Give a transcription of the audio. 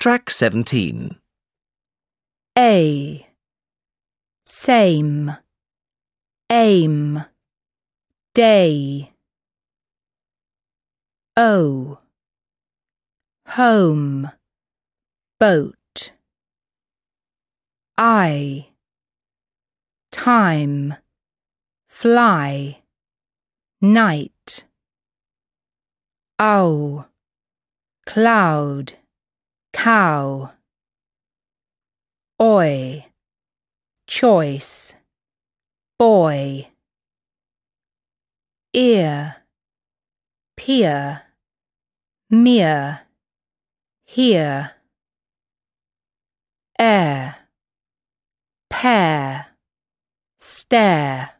Track 17. A. Same. Aim. Day. O. Home. Boat. I. Time. Fly. Night. Ow. Cloud. Cow. Oi. Choice. Boy. Ear. Peer. Mere. Here. Air. Pair. Stare.